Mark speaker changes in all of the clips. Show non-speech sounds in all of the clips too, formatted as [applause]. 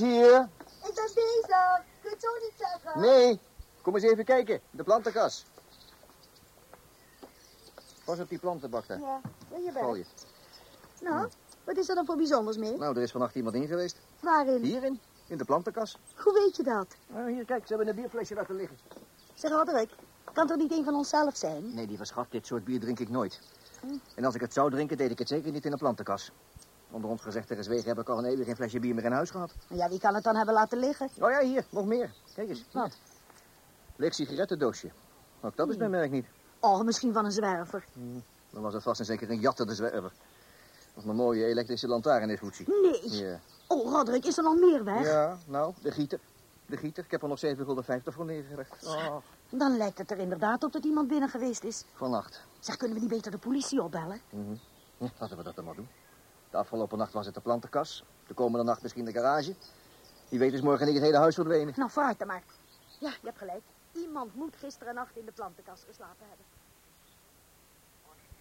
Speaker 1: Eens hier.
Speaker 2: ik ben bezig. Kun je het zo niet zeggen?
Speaker 1: Nee, kom eens even kijken. De plantenkas. Pas op die plantenbak daar.
Speaker 2: Ja, wil je
Speaker 1: je.
Speaker 2: Nou, wat is er dan voor bijzonders mee?
Speaker 1: Nou, er is vannacht iemand in geweest.
Speaker 2: Waarin?
Speaker 1: Hierin, in de plantenkas.
Speaker 2: Hoe weet je dat?
Speaker 1: Nou, hier, kijk, ze hebben een bierflesje laten liggen.
Speaker 2: Zeg, Roderick, kan toch niet een van onszelf zijn?
Speaker 1: Nee, die verschat, dit soort bier drink ik nooit.
Speaker 2: Hm.
Speaker 1: En als ik het zou drinken, deed ik het zeker niet in een plantenkas. Onder ons gezegd en gezwegen heb ik al een eeuwig geen flesje bier meer in huis gehad.
Speaker 2: Ja, wie kan het dan hebben laten liggen?
Speaker 1: Oh ja, hier, nog meer. Kijk eens.
Speaker 2: Wat?
Speaker 1: Leeg sigarettendoosje. Ook dat is mijn merk niet.
Speaker 2: Oh, misschien van een zwerver.
Speaker 1: Dan was het vast en zeker een jatter de zwerver. Of mijn mooie elektrische lantaarn is, Hoetsie.
Speaker 2: Nee.
Speaker 1: Ja.
Speaker 2: Oh, Roderick, is er nog meer weg?
Speaker 1: ja, nou, de gieter. De gieter. Ik heb er nog 7,50 gulden voor neergelegd. Oh,
Speaker 2: Dan lijkt het er inderdaad op dat iemand binnen geweest is.
Speaker 1: vannacht.
Speaker 2: Zeg, kunnen we niet beter de politie opbellen?
Speaker 1: Mhm. Hm, laten we dat dan maar doen. De afgelopen nacht was het de plantenkas. De komende nacht misschien de garage. Wie weet is morgen niet het hele huis verdwenen.
Speaker 2: Nou, vooruit dan maar. Ja, je hebt gelijk. Iemand moet gisteren nacht in de plantenkast geslapen hebben.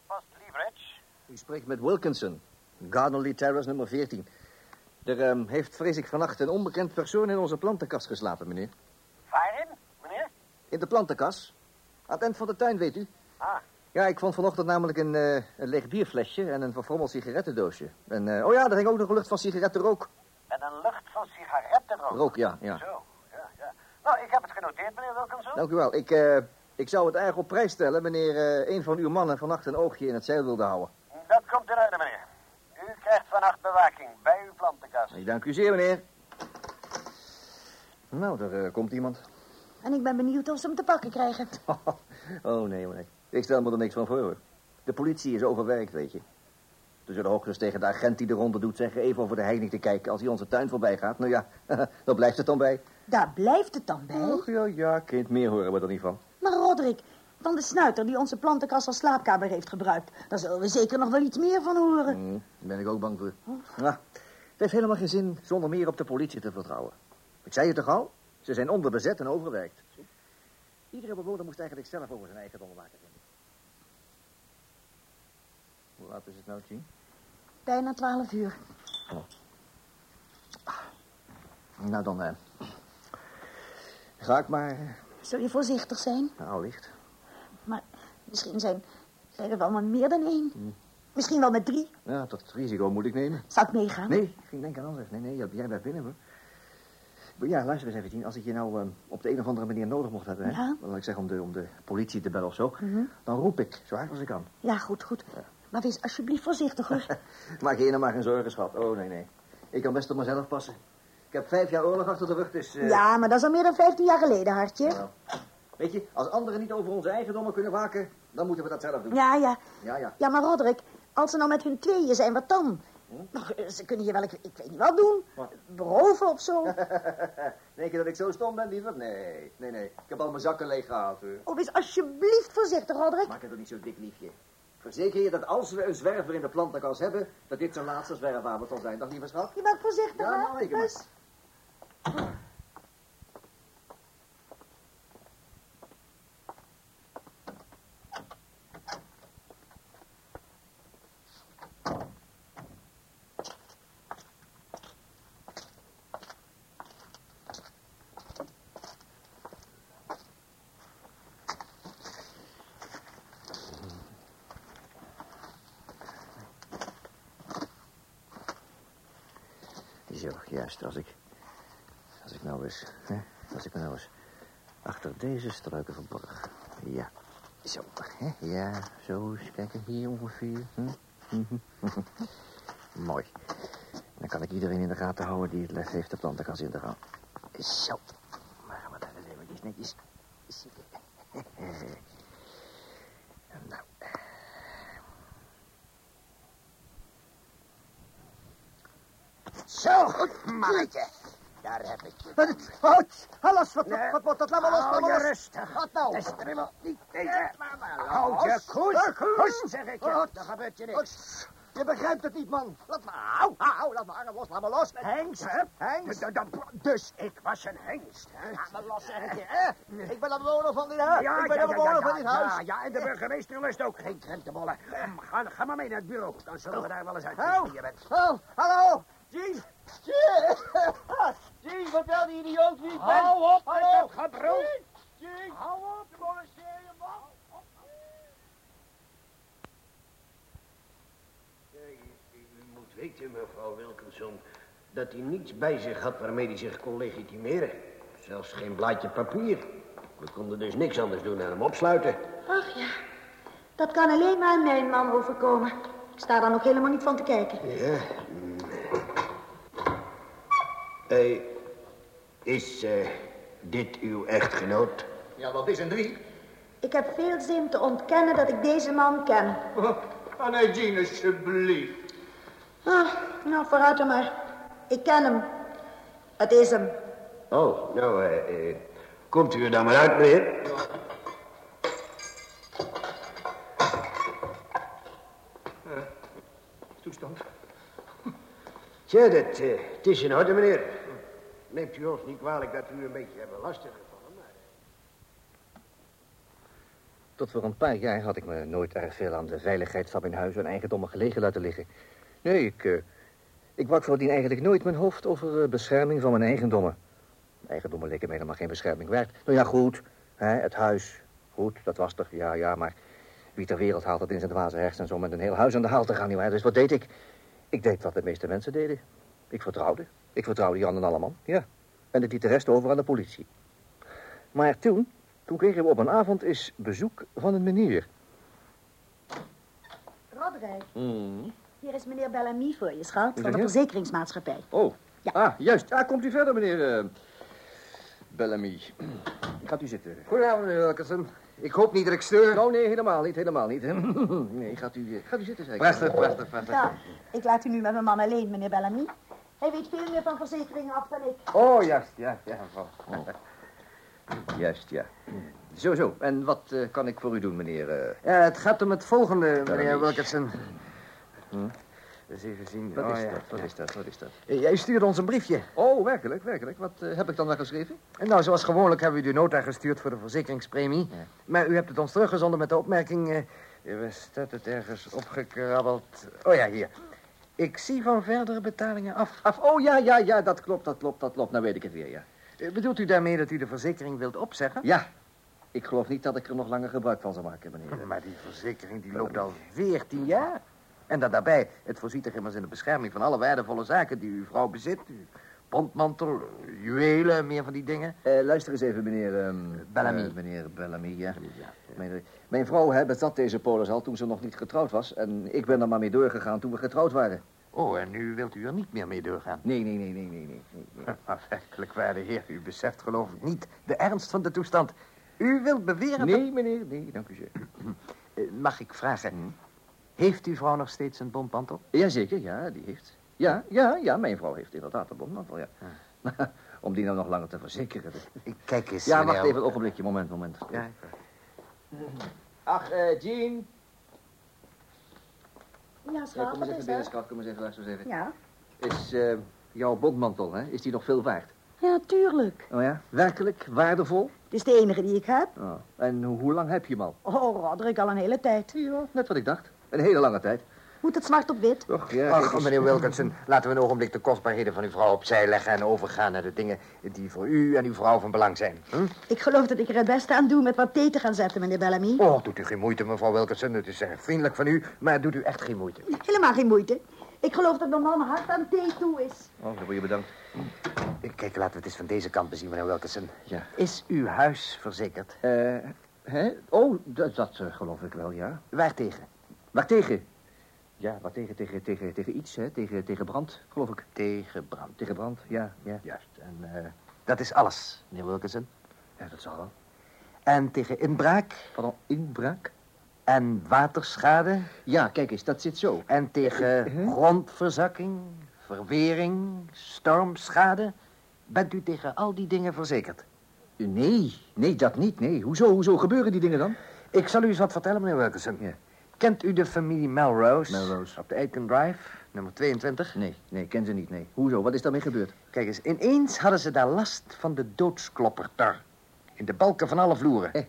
Speaker 3: Post Leverage.
Speaker 1: U spreekt met Wilkinson. Gardenley Terrace nummer 14. Er ehm, heeft, vrees ik, vannacht een onbekend persoon in onze plantenkast geslapen, meneer.
Speaker 3: Waarin, meneer?
Speaker 1: In de plantenkas. Aan het eind van de tuin, weet u.
Speaker 3: Ah,
Speaker 1: Ja, ik vond vanochtend namelijk een, eh, een leeg bierflesje en een verfrommeld sigarettendoosje. En, eh, oh ja, er hing ook nog een lucht van sigarettenrook.
Speaker 3: en een lucht van sigarettenrook.
Speaker 1: Rook, ja, ja.
Speaker 3: Zo, ja, ja. Nou, ik heb het genoteerd, meneer Wilkinson.
Speaker 1: Dank u wel. Ik, eh, ik zou het erg op prijs stellen wanneer eh, een van uw mannen vannacht een oogje in het zeil wilde houden.
Speaker 3: Dat komt in orde, meneer. U krijgt vannacht bewaking bij uw plantenkast.
Speaker 1: Ik dank u zeer, meneer. Nou, er eh, komt iemand.
Speaker 2: En ik ben benieuwd of ze hem te pakken krijgen. [laughs]
Speaker 1: oh, nee, nee. Ik stel me er niks van voor. hoor. De politie is overwerkt, weet je. Ze zullen hoogstens tegen de agent die de ronde doet zeggen... even over de heining te kijken als hij onze tuin voorbij gaat. Nou ja, [laughs] dan blijft het dan bij.
Speaker 2: Daar blijft het dan bij.
Speaker 1: Och, ja, ja, kind, meer horen we er niet van.
Speaker 2: Maar Roderick, van de snuiter die onze plantenkast als slaapkamer heeft gebruikt... daar zullen we zeker nog wel iets meer van horen.
Speaker 1: Hm, daar ben ik ook bang voor. Nou, het heeft helemaal geen zin zonder meer op de politie te vertrouwen. Ik zei het toch al? Ze zijn onderbezet en overwerkt. Iedere bewoner moest eigenlijk zelf over zijn eigen vinden. Hoe laat is het nou, Jean?
Speaker 2: Bijna twaalf uur.
Speaker 1: Nou, dan eh, ga ik maar...
Speaker 2: Zul je voorzichtig zijn?
Speaker 1: Nou, licht.
Speaker 2: Maar misschien zijn, zijn er wel maar meer dan één. Misschien wel met drie.
Speaker 1: Ja, dat risico moet ik nemen.
Speaker 2: Zal ik meegaan?
Speaker 1: Nee, ik ging denken aan anders. Nee, nee, jij blijft binnen, hoor. Maar Ja, luister eens even, Jean. Als ik je nou eh, op de een of andere manier nodig mocht hebben, hè?
Speaker 2: Ja?
Speaker 1: Ik zeggen om de, om de politie te bellen of zo.
Speaker 2: Mhm.
Speaker 1: Dan roep ik, zo hard als ik kan.
Speaker 2: Ja, goed, goed. Maar wees alsjeblieft voorzichtig, hoor. [laughs]
Speaker 1: Maak je nou maar geen zorgen, schat. Oh, nee, nee. Ik kan best op mezelf passen. Ik heb vijf jaar oorlog achter de rug, dus... eh,
Speaker 2: Ja, maar dat is al meer dan vijftien jaar geleden, hartje.
Speaker 1: nou, weet je, als anderen niet over onze eigendommen kunnen waken, dan moeten we dat zelf doen.
Speaker 2: Ja, ja.
Speaker 1: Ja, ja.
Speaker 2: Ja, maar Roderick, als ze nou met hun tweeën zijn, wat dan? Nou, ze kunnen je wel, ik, ik weet niet wat doen.
Speaker 1: Wat?
Speaker 2: Beroven of zo. [laughs]
Speaker 1: Denk je dat ik zo stom ben, liever? Nee, nee, nee. Ik heb al mijn zakken leeg gehaald, hoor.
Speaker 2: Oh, wees alsjeblieft voorzichtig, Roderick.
Speaker 1: Maak het toch niet zo dik, liefje. Verzeker je dat als we een zwerver in de plantenkast hebben, dat dit zijn laatste zwerfavond zal zijn. Dag, lieve schat?
Speaker 2: Je bent voorzichtig,
Speaker 1: Ja,
Speaker 2: hè?
Speaker 1: nou, ik juist. Als ik... Als ik nou eens... Hè, als ik nou eens achter deze struiken verborg. Ja. Zo, hè? Ja, zo eens kijken. Hier ongeveer. Hm? [laughs] Mooi. Dan kan ik iedereen in de gaten houden die het les heeft de plantenkast in te gaan. Zo. Maar gaan we daar eens eventjes netjes zitten. [laughs] nou.
Speaker 4: Zo, mannetje. Daar heb ik je.
Speaker 5: Wat, alles, wat,
Speaker 4: Nee.
Speaker 5: wat, wat, wat, laat maar los, laat
Speaker 4: Hou
Speaker 5: maar
Speaker 4: rustig.
Speaker 5: Wat nou?
Speaker 4: De strimmel niet tegen.
Speaker 5: Hou
Speaker 4: Houd je koers. Koers, zeg ik je.
Speaker 5: Wat?
Speaker 4: Dan gebeurt je niks.
Speaker 5: Wat? Je begrijpt het niet, man. Laat maar, hou, hou, laat hangen los, laat maar los.
Speaker 4: Hengst, hè?
Speaker 5: Hengst.
Speaker 4: Dus ik was een hengst, hè?
Speaker 5: Laat me los, zeg ik je, hè. Ik ben de bewoner van dit huis.
Speaker 4: Ja,
Speaker 5: ik ben
Speaker 4: ja,
Speaker 5: de
Speaker 4: ja,
Speaker 5: bewoner
Speaker 4: ja,
Speaker 5: van dit
Speaker 4: ja,
Speaker 5: huis.
Speaker 4: Ja, en de burgemeester lust ook geen krentenbollen. Ga, ga maar mee naar het bureau. Dan zullen we daar wel eens uit
Speaker 5: hou, hallo. Jean. Jean. Jean, vertel die idioot wie ik ben.
Speaker 4: Hou op
Speaker 5: Hallo.
Speaker 4: dat gebrul.
Speaker 5: Jean. Hou op, de molesteer je man.
Speaker 6: U moet weten, mevrouw Wilkinson, dat hij niets bij zich had waarmee hij zich kon legitimeren. Zelfs geen blaadje papier. We konden dus niks anders doen dan hem opsluiten.
Speaker 2: Ach ja, dat kan alleen maar mijn man overkomen. Ik sta dan ook helemaal niet van te kijken.
Speaker 6: Ja. Hey, is eh, dit uw echtgenoot?
Speaker 5: Ja, dat is een drie.
Speaker 2: Ik heb veel zin te ontkennen dat ik deze man ken.
Speaker 5: Ah, nee, Jean, alsjeblieft.
Speaker 2: Ah, nou, vooruit dan maar. Ik ken hem. Het is hem.
Speaker 6: Oh, nou, eh, eh, komt u er dan maar uit, meneer?
Speaker 5: Toestand.
Speaker 6: Tja, dat, eh, het is in orde, meneer. Neemt u ons niet kwalijk dat u een beetje hebben lastiggevallen, maar...
Speaker 1: Tot voor een paar jaar had ik me nooit erg veel aan de veiligheid van mijn huis en eigendommen gelegen laten liggen. Nee, ik, eh, ik brak voordien eigenlijk nooit mijn hoofd over eh, bescherming van mijn eigendommen. Eigendommen leken mij helemaal geen bescherming waard. Nou ja, goed, hè, het huis, goed, dat was er, ja, ja, maar wie ter wereld haalt het in zijn dwaze hersens om met een heel huis aan de haal te gaan, nietwaar? Dus wat deed ik? Ik deed wat de meeste mensen deden. Ik vertrouwde. Ik vertrouwde Jan en Alleman, ja. En ik liet de rest over aan de politie. Maar toen, toen kregen we op een avond eens bezoek van een meneer.
Speaker 2: Rodrijk, hier is meneer Bellamy voor je, schat. Van de verzekeringsmaatschappij.
Speaker 1: Oh,
Speaker 2: Ja.
Speaker 1: ah, juist. Ja, komt u verder, meneer uh, Bellamy. Gaat u zitten.
Speaker 5: Goedenavond, meneer Wilkinson. Ik hoop niet dat ik steur.
Speaker 1: Oh, nee, helemaal niet, helemaal niet. [laughs] nee, gaat u, eh, gaat u zitten, zeg ik.
Speaker 5: Prachtig, prachtig, prachtig.
Speaker 2: Ja, ik laat u nu met mijn man alleen, meneer Bellamy. Hij weet veel meer van verzekeringen af dan ik.
Speaker 5: Oh, juist, ja, ja, mevrouw. [laughs]
Speaker 1: Juist, ja. Zo, zo. En wat eh, kan ik voor u doen, meneer... eh,
Speaker 5: Ja, het gaat om het volgende, meneer. Wilkinson. Eens even zien.
Speaker 1: Wat
Speaker 5: oh,
Speaker 1: is
Speaker 5: ja.
Speaker 1: dat? Wat is dat? Wat is dat?
Speaker 5: Eh, Jij stuurde ons een briefje.
Speaker 1: Oh, werkelijk, werkelijk. Wat heb ik dan wel geschreven?
Speaker 5: En nou, zoals gewoonlijk hebben we u de nota gestuurd voor de verzekeringspremie.
Speaker 1: Ja.
Speaker 5: Maar u hebt het ons teruggezonden met de opmerking... waar staat het ergens opgekrabbeld? Oh ja, hier. Ik zie van verdere betalingen af.
Speaker 1: Af, oh, ja, ja, ja, dat klopt, dat klopt, dat klopt. Nou weet ik het weer, ja.
Speaker 5: Eh, Bedoelt u daarmee dat u de verzekering wilt opzeggen?
Speaker 1: Ja, ik geloof niet dat ik er nog langer gebruik van zal maken, meneer.
Speaker 5: Maar die verzekering die loopt al 14 jaar. En dan daarbij, het voorziet er immers in de bescherming van alle waardevolle zaken die uw vrouw bezit. Bondmantel, juwelen, meer van die dingen.
Speaker 1: Eh, luister eens even, meneer... ehm,
Speaker 5: Bellamy.
Speaker 1: eh, meneer Bellamy, ja. Mijn, mijn vrouw hè, bezat deze polis al toen ze nog niet getrouwd was. En ik ben er maar mee doorgegaan toen we getrouwd waren.
Speaker 5: Oh, en nu wilt u er niet meer mee doorgaan?
Speaker 1: Nee, nee, nee, nee, nee, nee. nee, [laughs]
Speaker 5: werkelijk, waarde heer, u beseft geloof ik niet de ernst van de toestand. U wilt beweren
Speaker 1: Nee, meneer, nee, dank u zeer. [clears throat]
Speaker 5: Eh, mag ik vragen, heeft uw vrouw nog steeds een bondmantel?
Speaker 1: Jazeker, ja, die heeft. Ja, ja, ja, mijn vrouw heeft inderdaad een bondmantel, ja. [laughs] Om die nou nog langer te verzekeren.
Speaker 5: Ik kijk eens,
Speaker 1: Ja, wacht even een ogenblikje, moment, moment.
Speaker 5: Ja,
Speaker 1: Ach, eh, Jean.
Speaker 2: Ja,
Speaker 1: Ja,
Speaker 2: schat,
Speaker 1: kom
Speaker 2: wat
Speaker 1: eens even
Speaker 2: is
Speaker 1: binnen, schat, kom eens even, luister eens even.
Speaker 2: Ja?
Speaker 1: Is eh, jouw bondmantel, hè, is die nog veel waard?
Speaker 2: Ja, tuurlijk.
Speaker 1: Oh ja, werkelijk waardevol?
Speaker 2: Het is de enige die ik heb.
Speaker 1: Oh. En hoe, hoe lang heb je hem al?
Speaker 2: Oh, Roderick, al een hele tijd.
Speaker 1: Ja, net wat ik dacht. Een hele lange tijd.
Speaker 2: Moet het zwart op wit?
Speaker 1: Och, ja.
Speaker 5: Ach, meneer Wilkinson, laten we een ogenblik de kostbaarheden van uw vrouw opzij leggen... en overgaan naar de dingen die voor u en uw vrouw van belang zijn. Hm?
Speaker 2: Ik geloof dat ik er het beste aan doe met wat thee te gaan zetten, meneer Bellamy.
Speaker 5: Oh, doet u geen moeite, mevrouw Wilkinson. Het is erg vriendelijk van u, maar doet u echt geen moeite.
Speaker 2: Helemaal geen moeite. Ik geloof dat mijn man hard aan thee toe is.
Speaker 1: Oh, dan word je bedankt.
Speaker 5: Eh, Kijk, laten we het eens van deze kant bezien, meneer Wilkinson.
Speaker 1: Ja.
Speaker 5: Is uw huis verzekerd?
Speaker 1: Eh, hè? Oh, dat, dat eh, geloof ik wel, ja.
Speaker 5: Waartegen?
Speaker 1: Waartegen? Ja, waartegen? Tegen, tegen, tegen iets, hè? Tegen, tegen brand, geloof ik.
Speaker 5: Tegen brand.
Speaker 1: Tegen brand, ja, ja.
Speaker 5: Juist. En eh, dat is alles, meneer Wilkinson.
Speaker 1: Ja, dat zal wel.
Speaker 5: En tegen inbraak
Speaker 1: een inbraak?
Speaker 5: en waterschade...
Speaker 1: Ja, kijk eens, dat zit zo.
Speaker 5: en tegen
Speaker 1: Huh?
Speaker 5: grondverzakking, verwering, stormschade. Bent u tegen al die dingen verzekerd?
Speaker 1: Nee, nee, dat niet. Nee. Hoezo, hoezo gebeuren die dingen dan?
Speaker 5: Ik zal u eens wat vertellen, meneer Wilkinson.
Speaker 1: Ja.
Speaker 5: Kent u de familie Melrose?
Speaker 1: Melrose.
Speaker 5: Op de Aitken Drive, nummer 22?
Speaker 1: Nee, nee, ken ze niet, nee. Hoezo, wat is daarmee gebeurd?
Speaker 5: Kijk eens, ineens hadden ze daar last van de doodskloppertar. In de balken van alle vloeren.
Speaker 1: Eh.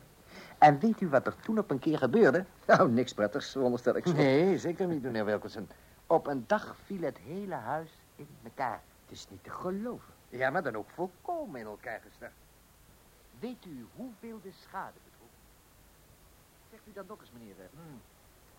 Speaker 5: En weet u wat er toen op een keer gebeurde?
Speaker 1: Nou, niks prettigs, veronderstel ik zo.
Speaker 5: Nee, zeker niet, meneer Wilkinson. Op een dag viel het hele huis in elkaar.
Speaker 1: Het is niet te geloven.
Speaker 5: Ja, maar dan ook volkomen in elkaar gestart. Weet u hoeveel de schade bedroeg?
Speaker 1: Zegt u dan nog eens, meneer... eh, hmm,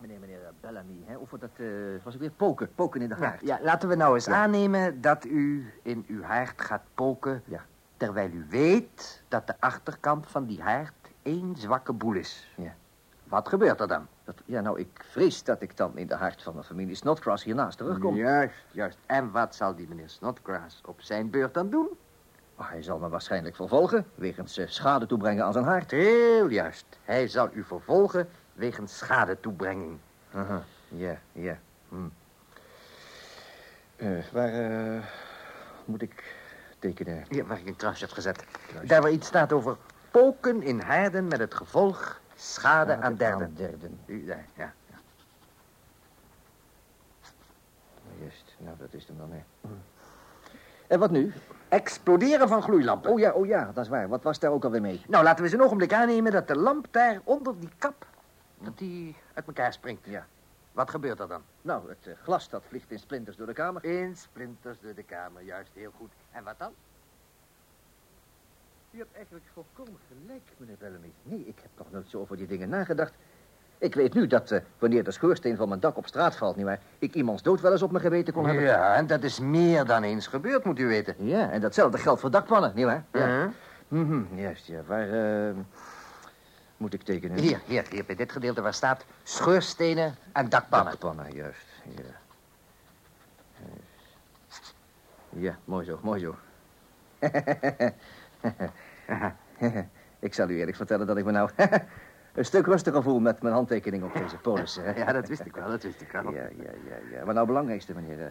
Speaker 1: meneer, meneer eh, Bellamy, hè? Of dat eh, was ook weer poken, poken in de haard.
Speaker 5: ja, laten we nou eens
Speaker 1: Ja.
Speaker 5: aannemen dat u in uw haard gaat poken...
Speaker 1: Ja.
Speaker 5: terwijl u weet dat de achterkant van die haard één zwakke boel is.
Speaker 1: Ja.
Speaker 5: Wat gebeurt er dan?
Speaker 1: Dat, ja, nou, ik vrees dat ik dan in de haard van mijn familie Snodgrass hiernaast terugkom.
Speaker 5: Juist, juist. En wat zal die meneer Snodgrass op zijn beurt dan doen?
Speaker 1: Maar hij zal me waarschijnlijk vervolgen, wegens eh, schade toebrengen aan zijn haard.
Speaker 5: Heel juist. Hij zal u vervolgen wegens schadetoebrenging.
Speaker 1: Aha, ja, ja. Hm. Eh, waar eh, moet ik tekenen?
Speaker 5: Hier, waar ik een kruisje heb gezet. Daar waar iets staat over poken in haarden met het gevolg schade aan derden.
Speaker 1: Aan derden.
Speaker 5: U, daar, ja.
Speaker 1: Juist, nou, dat is hem dan, hè. En wat nu?
Speaker 5: Exploderen van gloeilampen.
Speaker 1: Oh ja, oh ja, dat is waar. Wat was daar ook alweer mee?
Speaker 5: Nou, laten we eens een ogenblik aannemen dat de lamp daar onder die kap... dat die uit elkaar springt.
Speaker 1: Ja.
Speaker 5: Wat gebeurt er dan?
Speaker 1: Nou, het eh, glas dat vliegt in splinters door de kamer.
Speaker 5: In splinters door de kamer, juist, heel goed. En wat dan?
Speaker 1: U hebt eigenlijk volkomen gelijk, meneer Bellamy. Nee, ik heb nog nooit zo over die dingen nagedacht. Ik weet nu dat eh, wanneer de schoorsteen van mijn dak op straat valt, nietwaar, ik iemands dood wel eens op mijn geweten kon hebben.
Speaker 5: Ja, en dat is meer dan eens gebeurd, moet u weten.
Speaker 1: Ja, en datzelfde geldt voor dakpannen, nietwaar?
Speaker 5: Ja.
Speaker 1: Mhm, juist, ja. Waar eh, moet ik tekenen?
Speaker 5: Hier, hier, hier, bij dit gedeelte waar staat scheurstenen en dakpannen.
Speaker 1: Dakpannen, juist. Ja. Ja, mooi zo, mooi zo. [laughs] ik zal u eerlijk vertellen dat ik me nou [laughs] een stuk rustiger voel met mijn handtekening op deze polis.
Speaker 5: Ja, dat wist ik wel, dat wist ik wel.
Speaker 1: Ja, ja, ja, ja. Maar nou belangrijkste, meneer eh,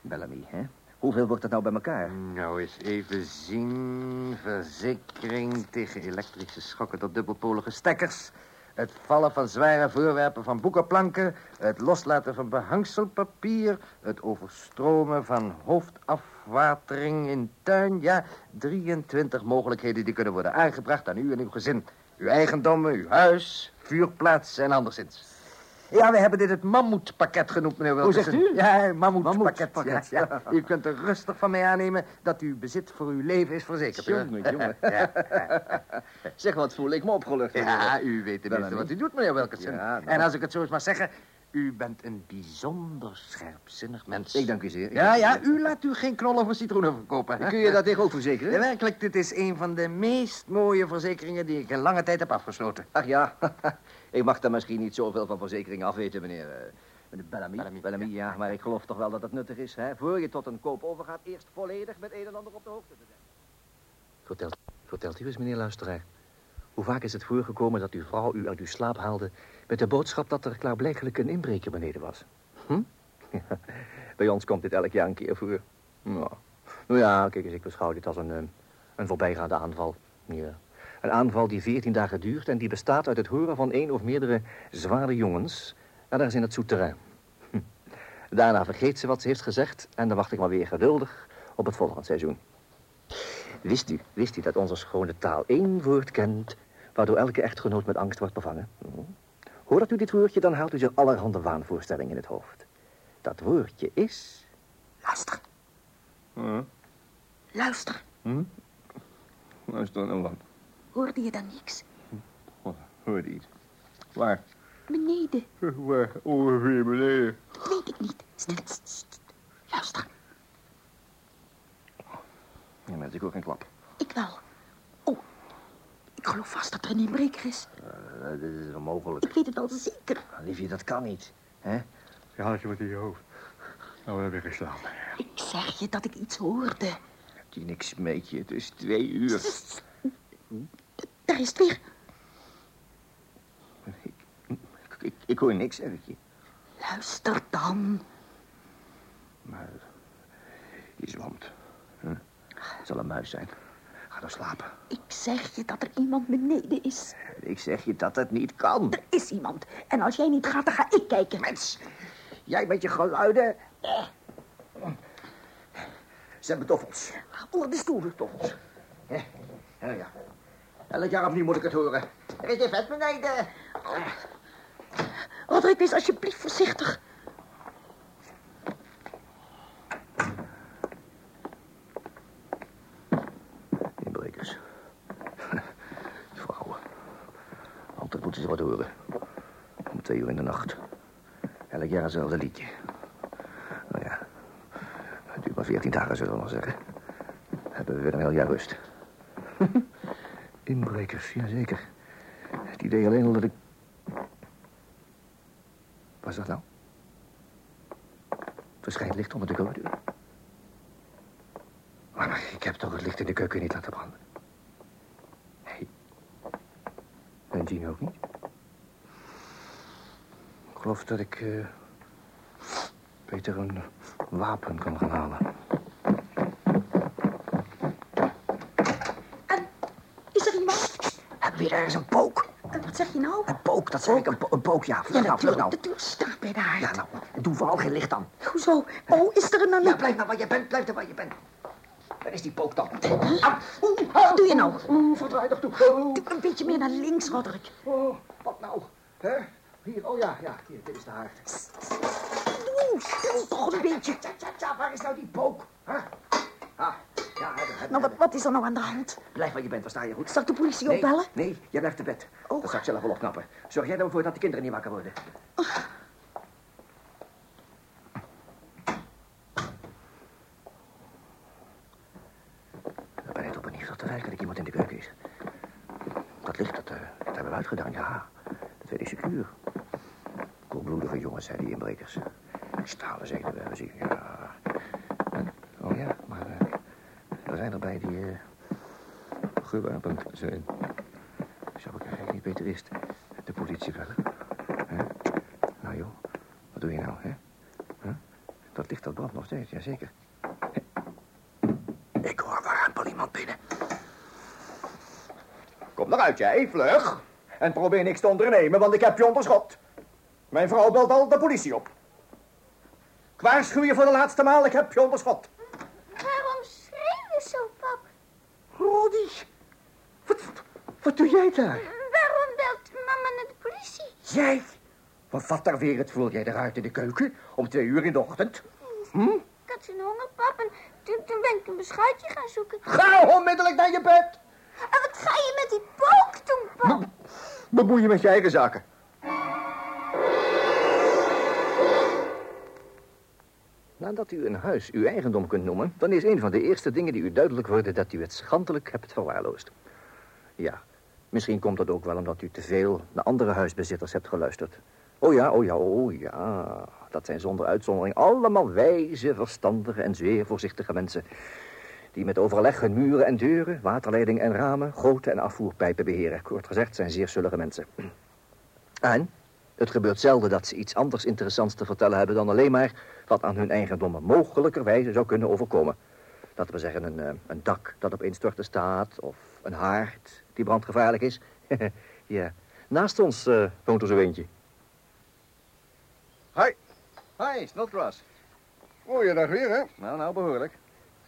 Speaker 1: Bellamy, hè? Hoeveel wordt dat nou bij elkaar?
Speaker 5: Nou, eens even zien. Verzekering tegen elektrische schokken tot dubbelpolige stekkers. Het vallen van zware voorwerpen van boekenplanken. Het loslaten van behangselpapier. Het overstromen van hoofdafwatering in tuin. Ja, 23 mogelijkheden die kunnen worden aangebracht aan u en uw gezin. Uw eigendommen, uw huis, vuurplaats en anderszins. Ja, we hebben dit het mammoetpakket genoemd, meneer Wilkinson.
Speaker 1: zegt u?
Speaker 5: Ja, mammoetpakket.
Speaker 1: Mammoetpakket,
Speaker 5: Ja, ja. U kunt er rustig van mee aannemen dat uw bezit voor uw leven is verzekerd.
Speaker 1: Jongen, jongen. [laughs]
Speaker 5: Ja.
Speaker 1: Zeg, wat voel ik me opgelucht.
Speaker 5: Ja, u weet tenminste wat u doet, meneer
Speaker 1: nou.
Speaker 5: En als ik het zo eens maar zeggen, u bent een bijzonder scherpzinnig mens.
Speaker 1: Ik dank u zeer. Ik
Speaker 5: Ja, ja, u laat u geen knollen voor citroenen verkopen. hè?
Speaker 1: Kun je dat tegen ook verzekeren?
Speaker 5: Ja, werkelijk, dit is een van de meest mooie verzekeringen die ik in lange tijd heb afgesloten.
Speaker 1: Ach ja, [laughs] ik mag daar misschien niet zoveel van verzekeringen afweten, meneer, eh, meneer Bellamy.
Speaker 5: Bellamy,
Speaker 1: Bellamy, ja. maar ik geloof toch wel dat het nuttig is, hè? Voor je tot een koop overgaat, eerst volledig met een en ander op de hoogte te zijn.
Speaker 7: Vertelt, vertelt u eens, meneer luisteraar. Hoe vaak is het voorgekomen dat uw vrouw u uit uw slaap haalde... met de boodschap dat er klaarblijkelijk een inbreker beneden was? Hm? [laughs] Bij ons komt dit elk jaar een keer voor. Nou, nou ja, kijk eens, ik beschouw dit als een, eh, een voorbijgaande aanval. Ja. Een aanval die veertien dagen duurt en die bestaat uit het horen van één of meerdere zware jongens... ergens in het souterrain. Hm. Daarna vergeet ze wat ze heeft gezegd... en dan wacht ik maar weer geduldig op het volgende seizoen. Wist u, wist u dat onze schone taal één woord kent... waardoor elke echtgenoot met angst wordt bevangen? Hm. Hoort u dit woordje, dan haalt u zich allerhande waanvoorstellingen in het hoofd. Dat woordje is...
Speaker 2: Luister. Luister.
Speaker 1: Luister nou wat.
Speaker 2: Hoorde je dan niks?
Speaker 1: Hoor iets. Waar?
Speaker 2: Beneden.
Speaker 1: Waar? Ongeveer beneden.
Speaker 2: Weet ik niet. Stil. st, st. Luister.
Speaker 1: Ja, maar ik ook geen klap.
Speaker 2: Ik wel. Oh. Ik geloof vast dat er een inbreker is.
Speaker 1: Dat is onmogelijk.
Speaker 2: Ik weet het al zeker.
Speaker 1: Liefje, dat kan niet. Hè?
Speaker 8: Je haalt je wat in je hoofd. Nou, we hebben geslapen.
Speaker 2: Ik zeg je dat ik iets hoorde.
Speaker 1: Hebt u niks met je? Het is twee uur.
Speaker 2: Daar is het weer.
Speaker 1: Ik, ik, ik hoor niks, zeg ik je.
Speaker 2: Luister dan.
Speaker 1: Maar Die zwemt. Hm. Het zal een muis zijn. Dan slapen.
Speaker 2: Ik zeg je dat er iemand beneden is.
Speaker 1: Ik zeg je dat het niet kan.
Speaker 2: Er is iemand. En als jij niet gaat, dan ga ik kijken.
Speaker 1: Mens, jij met je geluiden. Zet me toffels.
Speaker 2: Onder de stoel.
Speaker 1: Toffels. Ja, ja. ja. Elk jaar opnieuw moet ik het horen. Er is je vet beneden.
Speaker 2: Roderick, wees alsjeblieft voorzichtig.
Speaker 1: Inbrekers. Vrouwen. Altijd moeten ze wat horen. Om in de nacht. Elk jaar hetzelfde liedje. Nou ja, het duurt maar veertien dagen, zullen we maar zeggen. Hebben we weer een heel jaar rust. [laughs] Inbrekers, jazeker. Het idee alleen al dat ik... Wat is dat nou? Verschijnt licht onder de. Maar, maar ik heb toch het licht in de keuken niet laten branden. Nee. En Jean ook niet. Ik geloof dat ik... eh, beter een wapen kan gaan halen.
Speaker 2: Is er iemand?
Speaker 1: Hebben we hier ergens een pook?
Speaker 2: Eh, Wat zeg je nou?
Speaker 1: Een pook, dat zeg ik. Een, po- een pook, ja. Vlug nou, vlug nou.
Speaker 2: De deur staat bij de haard.
Speaker 1: Ja, nou, doe vooral geen licht aan.
Speaker 2: Hoezo? Oh, is er een...
Speaker 1: Ja, blijf nou waar je bent, blijf er waar je bent. Waar is die pook dan?
Speaker 2: Wat doe je nou?
Speaker 1: Oeh, verdraai toch toe.
Speaker 2: Een beetje meer naar links, Roderick.
Speaker 1: oh, wat nou? Hè? Hier, oh ja, ja, hier, dit is de haard.
Speaker 2: Oeh, stil toch een beetje.
Speaker 1: Tja, tja, tja, waar is nou die pook? Huh? Ah, ja, hebben, hebben,
Speaker 2: Nou, wat, wat is er nou aan de hand?
Speaker 1: Blijf waar je bent, versta je goed?
Speaker 2: Zal ik de politie
Speaker 1: Nee,
Speaker 2: opbellen?
Speaker 1: nee, jij blijft te bed.
Speaker 2: Oh.
Speaker 1: Dat zal ik zelf wel opknappen. Zorg jij ervoor dat de kinderen niet wakker worden. Dan ben ik toch benieuwd of er werkelijk iemand in de keuken is. Dat licht, dat, eh, dat hebben we uitgedaan, ja. Dat weet ik secuur. Koelbloedige jongens zijn die inbrekers. Stalen zeker, hebben zien, ja. En- oh ja, maar eh, er zijn erbij die eh, gewapend zijn. Zou ik eigenlijk niet beter wist. De politie bellen. Nou joh, wat doe je nou, hè? Dat licht dat brandt nog steeds, jazeker. Ik hoor warempel iemand binnen. Kom eruit, jij, vlug. En probeer niks te ondernemen, want ik heb je onder schot. Mijn vrouw belt al de politie op. Ik waarschuw je voor de laatste maal, ik heb je onder schot.
Speaker 9: Waarom schreeuw je zo, pap?
Speaker 1: Roddy, wat, wat doe jij daar?
Speaker 9: Waarom belt mama naar de politie?
Speaker 1: Jij? Wat wat ter wereld voel jij eruit in de keuken? Om twee uur in de ochtend? Hm?
Speaker 9: Ik had zo'n honger, pap, en toen, toen ben ik een beschuitje gaan zoeken.
Speaker 1: Ga onmiddellijk naar je bed.
Speaker 9: En wat ga je met die pook doen, pap?
Speaker 1: Bemoei je met je eigen zaken.
Speaker 10: Nadat u een huis uw eigendom kunt noemen, dan is een van de eerste dingen die u duidelijk worden dat u het schandelijk hebt verwaarloosd. Ja, misschien komt dat ook wel omdat u te veel naar andere huisbezitters hebt geluisterd. Oh ja, oh ja, oh ja. Dat zijn zonder uitzondering allemaal wijze, verstandige en zeer voorzichtige mensen. Die met overleg hun muren en deuren, waterleidingen en ramen, goten en afvoerpijpen beheren. Kort gezegd zijn zeer zullige mensen. [clears throat] En het gebeurt zelden dat ze iets anders interessants te vertellen hebben dan alleen maar wat aan hun eigendommen mogelijkerwijze zou kunnen overkomen. Laten we zeggen een, eh, een dak dat op instorten staat of een haard die brandgevaarlijk is. [laughs] ja, naast ons eh, woont er zo eentje.
Speaker 8: Hi.
Speaker 11: Hi, Snodgrass.
Speaker 8: Goeiedag weer, hè?
Speaker 11: Nou, nou, behoorlijk.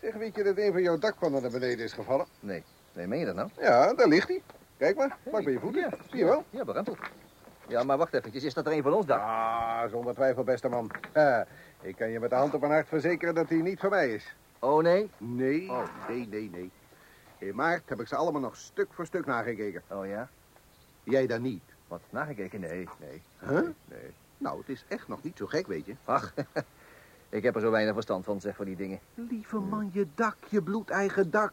Speaker 8: Zeg, weet je dat een van jouw dakpannen naar beneden is gevallen?
Speaker 11: Nee, nee, meen je dat nou?
Speaker 8: Ja, daar ligt hij. Kijk maar, vlak bij je voeten.
Speaker 11: Ja,
Speaker 8: Zie je wel?
Speaker 11: Ja, berempeld. Ja, maar wacht eventjes, is dat er een van ons dak?
Speaker 8: Ah, zonder twijfel, beste man. Ik kan je met de hand op mijn hart verzekeren dat hij niet van mij is.
Speaker 11: Oh, nee?
Speaker 8: Nee,
Speaker 11: Oh.
Speaker 8: nee, nee, nee. In maart heb ik ze allemaal nog stuk voor stuk nagekeken.
Speaker 11: Oh ja?
Speaker 8: Jij dan niet.
Speaker 11: Wat, nagekeken? Nee, nee.
Speaker 8: Huh?
Speaker 11: Nee.
Speaker 8: Nou, het is echt nog niet zo gek, weet je.
Speaker 11: Ach, [laughs] ik heb er zo weinig verstand van, zeg, van die dingen.
Speaker 8: Lieve man, je dak, je bloedeigen dak.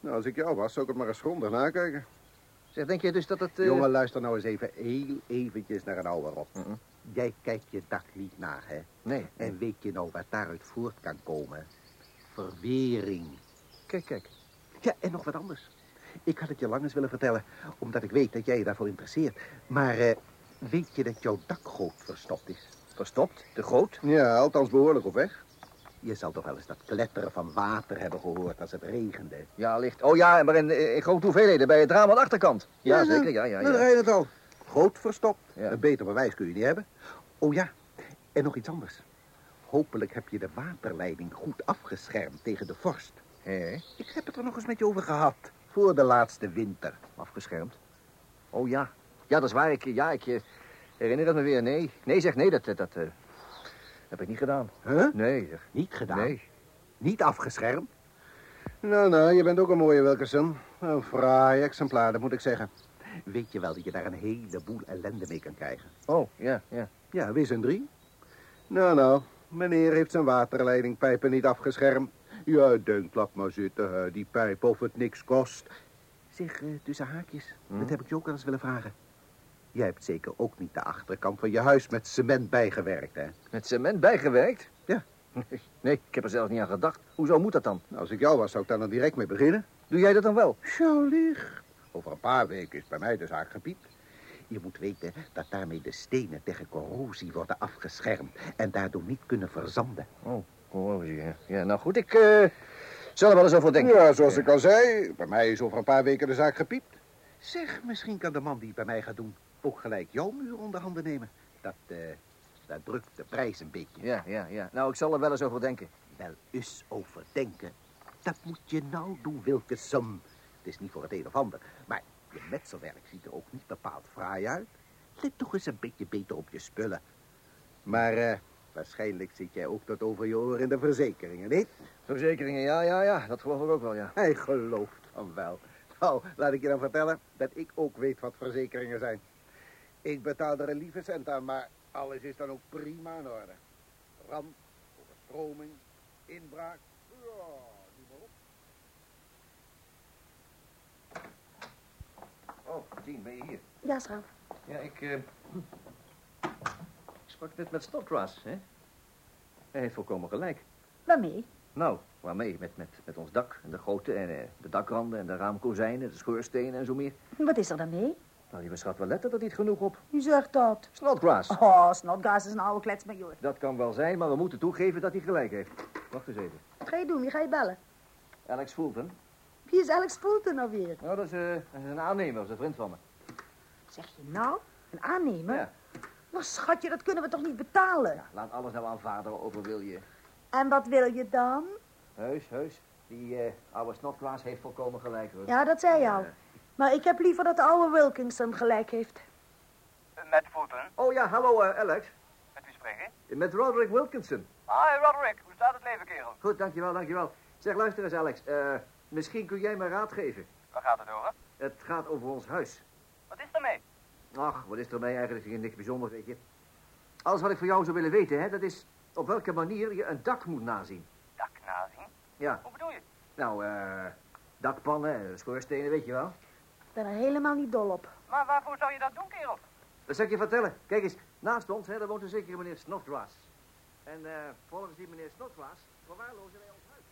Speaker 8: Nou, als ik jou was, zou ik het maar eens grondig nakijken.
Speaker 11: Zeg, denk je dus dat het... eh,
Speaker 8: Jongen, luister nou eens even heel eventjes naar een oude rot. Jij kijkt je dak niet na, hè?
Speaker 11: Nee.
Speaker 8: En weet je nou wat daaruit voort kan komen? Verwering.
Speaker 11: Kijk, kijk.
Speaker 8: Ja, en nog wat anders. Ik had het je lang eens willen vertellen, omdat ik weet dat jij je daarvoor interesseert. Maar eh, weet je dat jouw dakgoot verstopt is?
Speaker 11: Verstopt, te groot.
Speaker 8: Ja, althans behoorlijk op weg. Je zal toch wel eens dat kletteren van water hebben gehoord als het regende.
Speaker 1: Ja, licht. Oh ja, maar in, in grote hoeveelheden bij het raam aan de achterkant. Ja, zeker. Ja, ja,
Speaker 8: Dan
Speaker 1: ja.
Speaker 8: je het al. Groot verstopt.
Speaker 1: Ja.
Speaker 8: Een beter bewijs kun je niet hebben. Oh ja, en nog iets anders. Hopelijk heb je de waterleiding goed afgeschermd tegen de vorst.
Speaker 1: Hé,
Speaker 8: Ik heb het er nog eens met je over gehad. Voor de laatste winter.
Speaker 1: afgeschermd. Oh ja. Ja, dat is waar. Ik, ja, ik eh, herinner het me weer. Nee, nee, zeg nee, dat, dat, dat eh, heb ik niet gedaan.
Speaker 8: Huh?
Speaker 1: Nee, zeg.
Speaker 8: Niet gedaan?
Speaker 1: Nee.
Speaker 8: Niet afgeschermd? Nou, nou, je bent ook een mooie Wilkerson. Een fraai exemplaar, dat moet ik zeggen. Weet je wel dat je daar een heleboel ellende mee kan krijgen?
Speaker 1: Oh, ja, ja.
Speaker 8: Ja, wees een drie. Nou, nou, meneer heeft zijn waterleidingpijpen niet afgeschermd. Ja, denk, laat maar zitten, hè, die pijp, of het niks kost. Zeg, eh, tussen haakjes,
Speaker 1: Hm?
Speaker 8: dat heb ik je ook wel eens willen vragen. Jij hebt zeker ook niet de achterkant van je huis met cement bijgewerkt, hè?
Speaker 1: Met cement bijgewerkt?
Speaker 8: Ja.
Speaker 1: Nee, [laughs] nee, ik heb er zelfs niet aan gedacht. Hoezo moet dat dan?
Speaker 8: Nou, Als ik jou was, zou ik daar dan direct mee beginnen.
Speaker 1: Doe jij dat dan wel?
Speaker 8: Zo. Over een paar weken is bij mij de zaak gepiept. Je moet weten dat daarmee de stenen tegen corrosie worden afgeschermd en daardoor niet kunnen verzanden.
Speaker 1: Oh, corrosie, ja. Ja, nou goed, ik eh, zal er wel eens over denken.
Speaker 8: Ja, zoals ik al zei, bij mij is over een paar weken de zaak gepiept. Zeg, misschien kan de man die het bij mij gaat doen ook gelijk jouw muur onder handen nemen. Dat, eh, dat drukt de prijs een beetje.
Speaker 1: Ja, ja, ja. Nou, ik zal er wel eens over denken.
Speaker 8: Wel eens overdenken. Dat moet je nou doen, Wilkeson. Het is niet voor het een of ander, maar je metselwerk ziet er ook niet bepaald fraai uit. Let toch eens een beetje beter op je spullen. Maar eh, waarschijnlijk zit jij ook tot over je oren in de verzekeringen, niet?
Speaker 1: Verzekeringen, ja, ja, ja. Dat geloof ik ook wel, ja.
Speaker 8: Hij gelooft dan wel. Nou, laat ik je dan vertellen dat ik ook weet wat verzekeringen zijn. Ik betaal er een lieve cent aan, maar alles is dan ook prima in orde. Ramp, overstroming, inbraak. Ja, noem maar op.
Speaker 1: Oh, Jean, ben je hier?
Speaker 2: Ja, schat.
Speaker 1: Ja, ik, eh, ik sprak net met Snodgrass, hè. Hij heeft volkomen gelijk.
Speaker 2: Waarmee?
Speaker 1: Nou, waarmee? Met, met, met ons dak en de grootte en eh, de dakranden en de raamkozijnen, de schoorstenen en zo meer.
Speaker 2: Wat is er dan mee?
Speaker 1: Nou, lieve schat, wel dat niet genoeg op.
Speaker 2: U zegt dat.
Speaker 1: Snodgrass.
Speaker 2: Oh, Snodgrass is een oude kletsmajor.
Speaker 1: Dat kan wel zijn, maar we moeten toegeven dat hij gelijk heeft. Wacht eens even.
Speaker 2: Wat ga je doen? Wie ga je bellen?
Speaker 1: Alex Fulton.
Speaker 2: Wie is Alex Fulton alweer?
Speaker 1: Nou, dat is, eh, dat is een aannemer, dat is een vriend van me.
Speaker 2: Zeg je nou? Een aannemer?
Speaker 1: Ja.
Speaker 2: Maar schatje, dat kunnen we toch niet betalen?
Speaker 1: Ja, laat alles nou aan vader over, wil je.
Speaker 2: En wat wil je dan?
Speaker 1: Heus, heus. Die eh, oude Snodgrass heeft volkomen gelijk, hoor.
Speaker 2: Ja, dat zei je al. Maar ik heb liever dat de oude Wilkinson gelijk heeft.
Speaker 3: Met Fulton.
Speaker 1: Oh ja, hallo eh, Alex.
Speaker 3: Met wie spreken?
Speaker 1: Met Roderick Wilkinson.
Speaker 3: Hi, Roderick. Hoe staat het leven, kerel?
Speaker 1: Goed, dankjewel, dankjewel. Zeg, luister eens Alex. Eh, misschien kun jij me raad geven.
Speaker 3: Waar gaat het over?
Speaker 1: Het gaat over ons huis.
Speaker 3: Wat is er mee?
Speaker 1: Ach, wat is er mee eigenlijk? Niks bijzonders, weet je. Alles wat ik van jou zou willen weten, hè, dat is op welke manier je een dak moet nazien.
Speaker 3: Dak nazien?
Speaker 1: Ja,
Speaker 3: Hoe bedoel je?
Speaker 1: nou, eh, dakpannen, eh, schoorstenen, weet je wel.
Speaker 2: Ik ben er helemaal niet dol op.
Speaker 3: Maar waarvoor zou je dat doen, kerel?
Speaker 1: Dat zal ik je vertellen. Kijk eens, naast ons, hè, daar woont een zekere meneer Snodgrass. En eh, volgens die meneer Snodgrass verwaarlozen wij ons huis.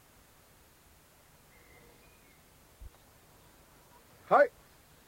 Speaker 8: Hoi,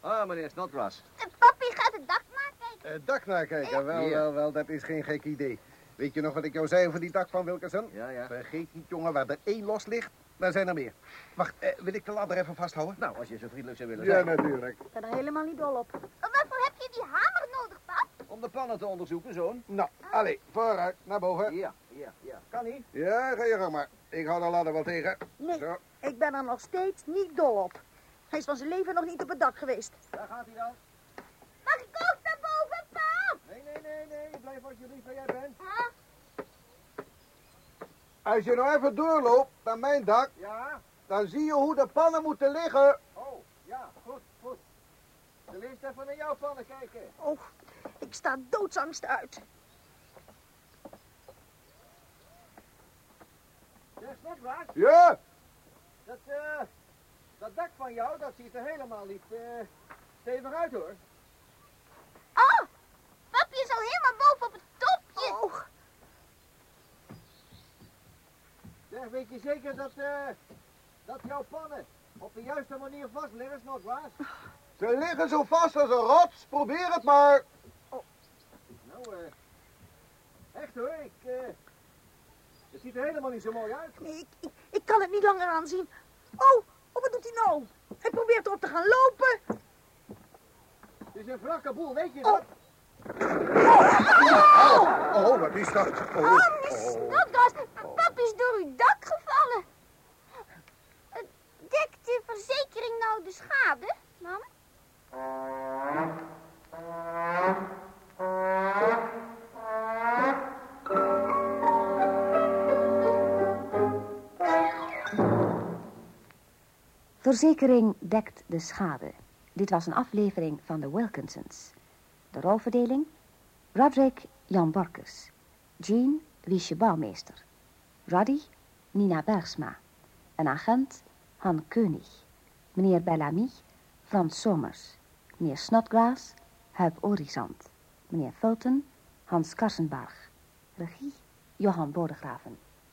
Speaker 1: Ah, meneer Snodgrass.
Speaker 9: En papi gaat het dak nakijken.
Speaker 8: het dak nakijken. Wel,
Speaker 1: Ja.
Speaker 8: wel, wel, dat is geen gek idee. Weet je nog wat ik jou zei over die dak van Wilkerson?
Speaker 1: Ja, ja.
Speaker 8: Vergeet niet, jongen, waar er één los ligt, daar zijn er meer. Wacht, eh, wil ik de ladder even vasthouden?
Speaker 1: Nou, als je zo vriendelijk zou willen
Speaker 8: Ja,
Speaker 1: zijn.
Speaker 8: natuurlijk.
Speaker 2: Ik ben er helemaal niet dol op.
Speaker 9: Waarvoor heb je die hamer nodig, pap?
Speaker 1: Om de plannen te onderzoeken, zoon.
Speaker 8: Nou, allee, vooruit, naar boven.
Speaker 1: Ja, ja, ja. Kan niet.
Speaker 8: Ja, ga je gang maar. Ik hou de ladder wel tegen.
Speaker 2: Nee,
Speaker 8: Zo.
Speaker 2: ik ben er nog steeds niet dol op. Hij is van zijn leven nog niet op het dak geweest.
Speaker 1: Daar gaat hij dan.
Speaker 9: Mag ik ook naar boven, pap?
Speaker 1: Nee, nee, nee, nee. Blijf alsjeblieft waar jij bent.
Speaker 9: Huh?
Speaker 8: Als je nou even doorloopt naar mijn dak,
Speaker 1: Ja.
Speaker 8: dan zie je hoe de pannen moeten liggen.
Speaker 1: Oh, ja, goed, goed. Dan eerst even naar jouw pannen kijken.
Speaker 2: Oh, ik sta doodsangst uit.
Speaker 1: Zeg, Snodgrass.
Speaker 8: Ja,
Speaker 1: Dat, eh, dat dak van jou, dat ziet er helemaal niet eh, stevig uit, hoor.
Speaker 9: Oh, papi is al helemaal boven op het topje.
Speaker 2: Oh,
Speaker 1: Zeg, weet je zeker dat, eh, dat jouw pannen op de juiste manier vast liggen, Snodgrass?
Speaker 8: ze liggen zo vast als een rots. Probeer het maar.
Speaker 1: Nou, eh, echt hoor, ik, eh,
Speaker 12: Het ziet er helemaal niet zo mooi uit.
Speaker 2: Nee, ik, ik, ik kan het niet langer aanzien. Oh, oh, wat doet hij nou? Hij probeert erop te gaan lopen.
Speaker 12: Het is een wrakke boel, weet je dat?
Speaker 8: Oh, wat is dat? Oh,
Speaker 9: Oh, Miss Snodgrass, pap is door uw dak gevallen. Dekt de verzekering nou de schade, mam?
Speaker 13: Verzekering dekt de schade. Dit was een aflevering van de Wilkinsons. De rolverdeling? Roderick Jan Borkes. Jean Wiesje Bouwmeester. Roddy Nina Bergsma. Een agent Han König. Meneer Bellamy Frans Somers. Meneer Snodgrass Huip Orizant. Meneer Fulton Hans Karsenbarg. Regie Johan Bodegraven.